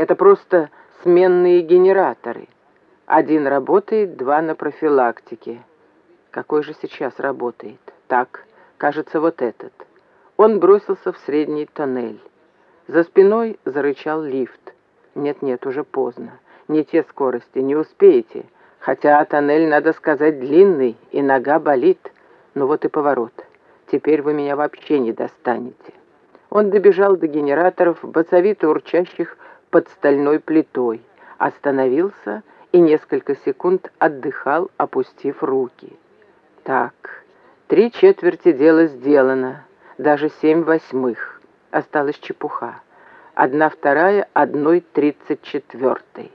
Это просто сменные генераторы. Один работает, два на профилактике. Какой же сейчас работает? Так, кажется, вот этот. Он бросился в средний тоннель. За спиной зарычал лифт. Нет-нет, уже поздно. Не те скорости, не успеете. Хотя тоннель, надо сказать, длинный, и нога болит. Ну вот и поворот. Теперь вы меня вообще не достанете. Он добежал до генераторов, бацовито урчащих под стальной плитой, остановился и несколько секунд отдыхал, опустив руки. Так, три четверти дела сделано, даже семь восьмых. Осталась чепуха. Одна вторая одной тридцать четвертой.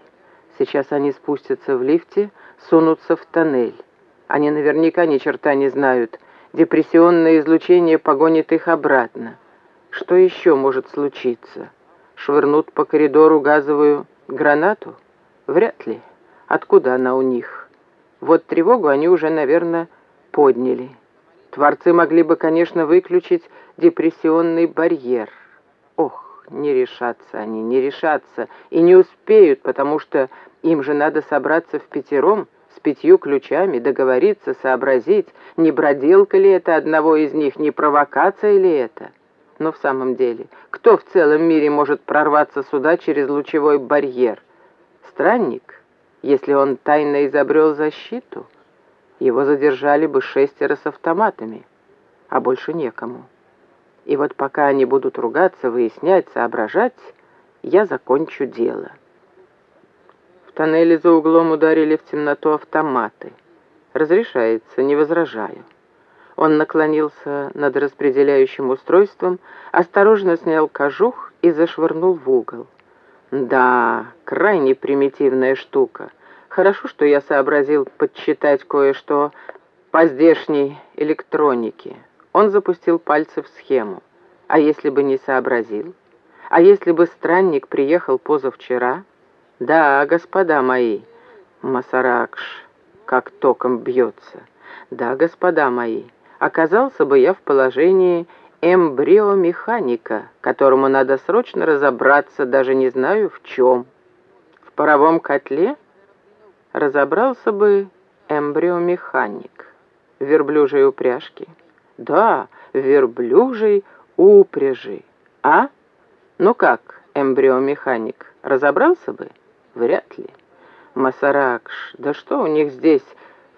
Сейчас они спустятся в лифте, сунутся в тоннель. Они наверняка ни черта не знают. Депрессионное излучение погонит их обратно. Что еще может случиться? Швырнут по коридору газовую гранату? Вряд ли. Откуда она у них? Вот тревогу они уже, наверное, подняли. Творцы могли бы, конечно, выключить депрессионный барьер. Ох, не решатся они, не решатся. И не успеют, потому что им же надо собраться в пятером, с пятью ключами, договориться, сообразить, не броделка ли это одного из них, не провокация ли это. Но в самом деле, кто в целом мире может прорваться сюда через лучевой барьер? Странник, если он тайно изобрел защиту? Его задержали бы шестеро с автоматами, а больше некому. И вот пока они будут ругаться, выяснять, соображать, я закончу дело» тоннеле за углом ударили в темноту автоматы. Разрешается, не возражаю. Он наклонился над распределяющим устройством, осторожно снял кожух и зашвырнул в угол. Да, крайне примитивная штука. Хорошо, что я сообразил подсчитать кое-что по здешней электронике. Он запустил пальцы в схему. А если бы не сообразил? А если бы странник приехал позавчера? «Да, господа мои, Масаракш, как током бьется. Да, господа мои, оказался бы я в положении эмбриомеханика, которому надо срочно разобраться, даже не знаю в чем. В паровом котле разобрался бы эмбриомеханик. Верблюжей упряжке. Да, в верблюжей упряжи. А? Ну как, эмбриомеханик, разобрался бы?» Вряд ли. Масаракш, да что у них здесь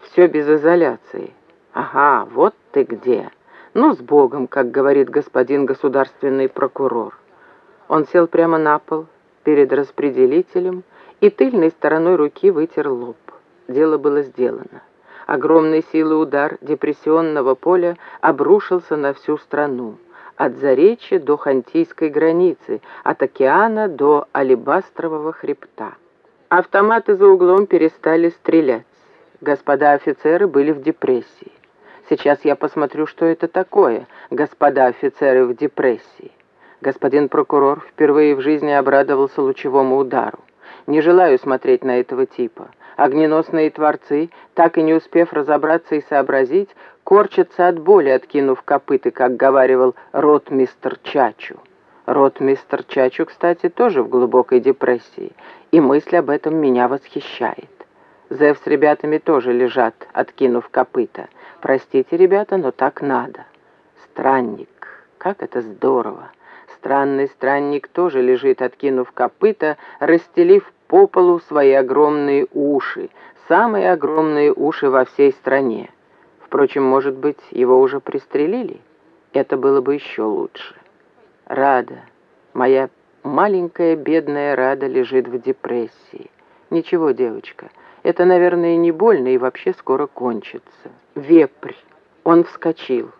все без изоляции? Ага, вот ты где. Ну, с Богом, как говорит господин государственный прокурор. Он сел прямо на пол перед распределителем и тыльной стороной руки вытер лоб. Дело было сделано. Огромной силы удар депрессионного поля обрушился на всю страну от Заречья до Хантийской границы, от океана до Алибастрового хребта. Автоматы за углом перестали стрелять. Господа офицеры были в депрессии. Сейчас я посмотрю, что это такое, господа офицеры в депрессии. Господин прокурор впервые в жизни обрадовался лучевому удару. Не желаю смотреть на этого типа. Огненосные творцы, так и не успев разобраться и сообразить, корчатся от боли, откинув копыты, как говаривал ротмистер Чачу. Ротмистер Чачу, кстати, тоже в глубокой депрессии, и мысль об этом меня восхищает. Зев с ребятами тоже лежат, откинув копыта. Простите, ребята, но так надо. Странник, как это здорово. Странный странник тоже лежит, откинув копыта, расстелив по полу свои огромные уши, самые огромные уши во всей стране. Впрочем, может быть, его уже пристрелили? Это было бы еще лучше. Рада, моя маленькая бедная Рада лежит в депрессии. Ничего, девочка, это, наверное, не больно и вообще скоро кончится. Вепрь. Он вскочил.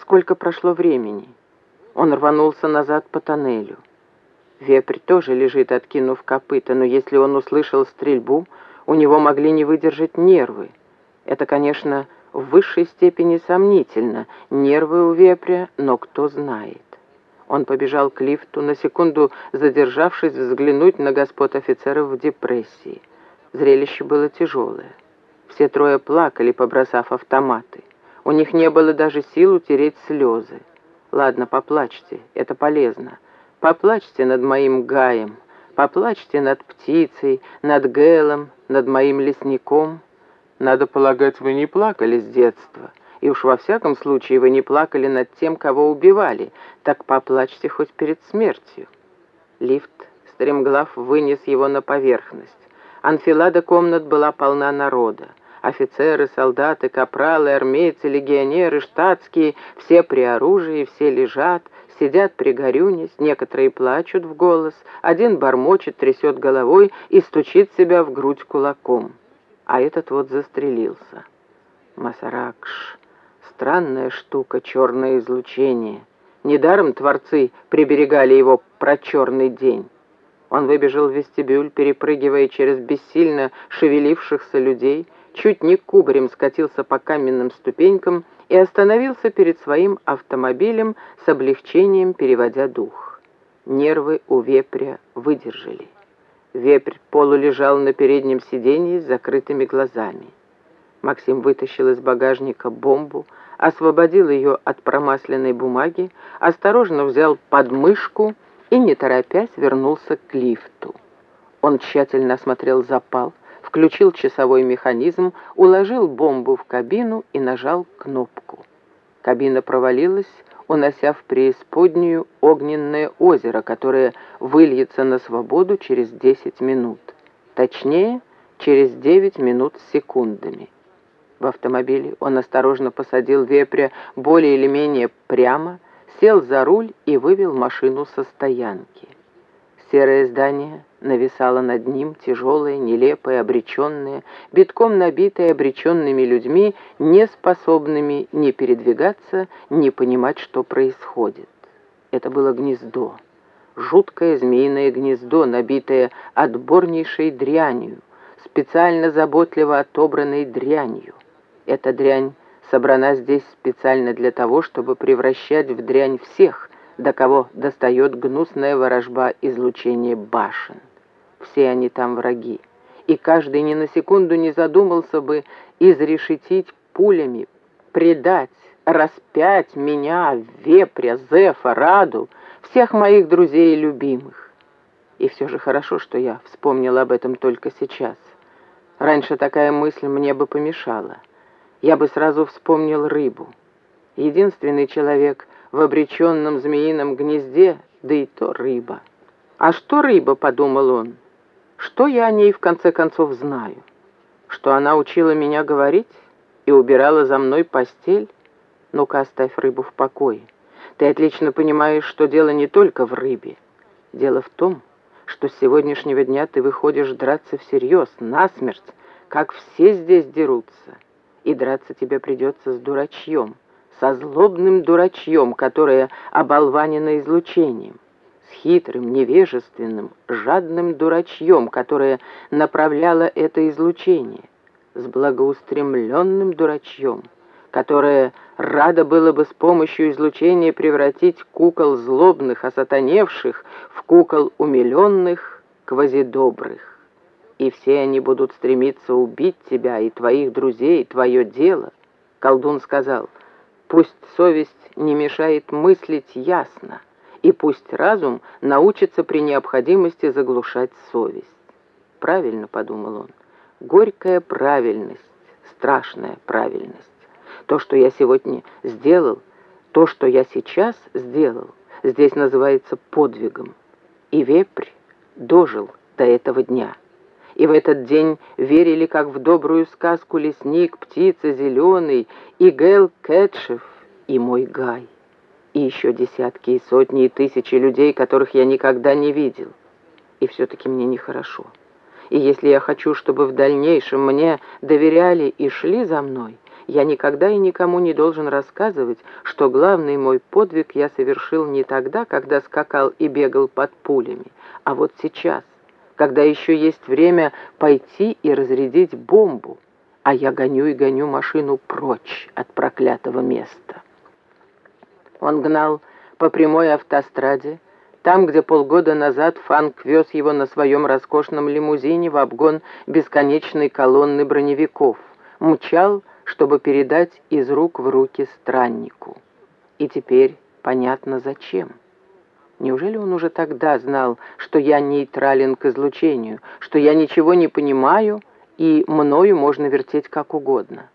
Сколько прошло времени? Он рванулся назад по тоннелю. Вепрь тоже лежит, откинув копыта, но если он услышал стрельбу, у него могли не выдержать нервы. Это, конечно, в высшей степени сомнительно. Нервы у вепря, но кто знает. Он побежал к лифту, на секунду задержавшись взглянуть на господ офицеров в депрессии. Зрелище было тяжелое. Все трое плакали, побросав автоматы. У них не было даже сил утереть слезы. «Ладно, поплачьте, это полезно. Поплачьте над моим Гаем, Поплачьте над птицей, над Гэлом, над моим лесником. Надо полагать, вы не плакали с детства. И уж во всяком случае вы не плакали над тем, кого убивали. Так поплачьте хоть перед смертью. Лифт, стремглав, вынес его на поверхность. Анфилада комнат была полна народа. Офицеры, солдаты, капралы, армейцы, легионеры, штатские, все при оружии, все лежат, сидят пригорюнясь, некоторые плачут в голос, один бормочет, трясет головой и стучит себя в грудь кулаком. А этот вот застрелился. Масаракш. Странная штука, черное излучение. Недаром творцы приберегали его про черный день. Он выбежал в вестибюль, перепрыгивая через бессильно шевелившихся людей, чуть не кубарем скатился по каменным ступенькам и остановился перед своим автомобилем с облегчением, переводя дух. Нервы у вепря выдержали. Вепрь полулежал на переднем сиденье с закрытыми глазами. Максим вытащил из багажника бомбу, освободил ее от промасленной бумаги, осторожно взял подмышку и, не торопясь, вернулся к лифту. Он тщательно осмотрел запал, включил часовой механизм, уложил бомбу в кабину и нажал кнопку. Кабина провалилась, унося в преисподнюю огненное озеро, которое выльется на свободу через 10 минут. Точнее, через 9 минут с секундами. В автомобиле он осторожно посадил вепря более или менее прямо, сел за руль и вывел машину со стоянки. Серое здание нависало над ним, тяжелое, нелепое, обреченное, битком набитое обреченными людьми, не способными ни передвигаться, ни понимать, что происходит. Это было гнездо, жуткое змеиное гнездо, набитое отборнейшей дрянью, специально заботливо отобранной дрянью. Эта дрянь собрана здесь специально для того, чтобы превращать в дрянь всех, до кого достает гнусная ворожба излучения башен. Все они там враги, и каждый ни на секунду не задумался бы изрешетить пулями, предать, распять меня, Вепря, Зефа, Раду, всех моих друзей и любимых. И все же хорошо, что я вспомнила об этом только сейчас. Раньше такая мысль мне бы помешала я бы сразу вспомнил рыбу. Единственный человек в обреченном змеином гнезде, да и то рыба. «А что рыба?» — подумал он. «Что я о ней в конце концов знаю? Что она учила меня говорить и убирала за мной постель? Ну-ка, оставь рыбу в покое. Ты отлично понимаешь, что дело не только в рыбе. Дело в том, что с сегодняшнего дня ты выходишь драться всерьез, насмерть, как все здесь дерутся и драться тебе придется с дурачьем, со злобным дурачьем, которое оболванено излучением, с хитрым, невежественным, жадным дурачьем, которое направляло это излучение, с благоустремленным дурачьем, которое радо было бы с помощью излучения превратить кукол злобных, осатаневших в кукол умиленных, квазидобрых и все они будут стремиться убить тебя и твоих друзей, твое дело. Колдун сказал, пусть совесть не мешает мыслить ясно, и пусть разум научится при необходимости заглушать совесть. Правильно, подумал он, горькая правильность, страшная правильность. То, что я сегодня сделал, то, что я сейчас сделал, здесь называется подвигом. И вепрь дожил до этого дня и в этот день верили, как в добрую сказку лесник, птица зеленый, и Гэл Кэтшев, и мой Гай, и еще десятки и сотни и тысячи людей, которых я никогда не видел. И все-таки мне нехорошо. И если я хочу, чтобы в дальнейшем мне доверяли и шли за мной, я никогда и никому не должен рассказывать, что главный мой подвиг я совершил не тогда, когда скакал и бегал под пулями, а вот сейчас, когда еще есть время пойти и разрядить бомбу, а я гоню и гоню машину прочь от проклятого места. Он гнал по прямой автостраде, там, где полгода назад Фанк вез его на своем роскошном лимузине в обгон бесконечной колонны броневиков, мчал, чтобы передать из рук в руки страннику. И теперь понятно зачем. Неужели он уже тогда знал, что я нейтрален к излучению, что я ничего не понимаю и мною можно вертеть как угодно?